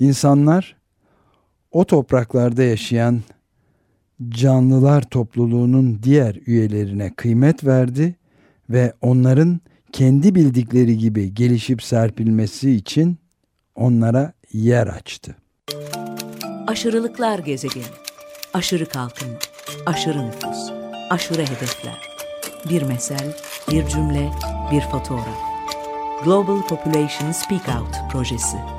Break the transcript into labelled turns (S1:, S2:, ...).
S1: İnsanlar o topraklarda yaşayan canlılar topluluğunun diğer üyelerine kıymet verdi ve onların kendi bildikleri gibi gelişip serpilmesi için onlara yer açtı.
S2: Aşırılıklar gezegeni, aşırı kalkınma, aşırı nüfus, aşırı hedefler. Bir mesel, bir cümle, bir fotoğraf. Global Population Speak Out projesi.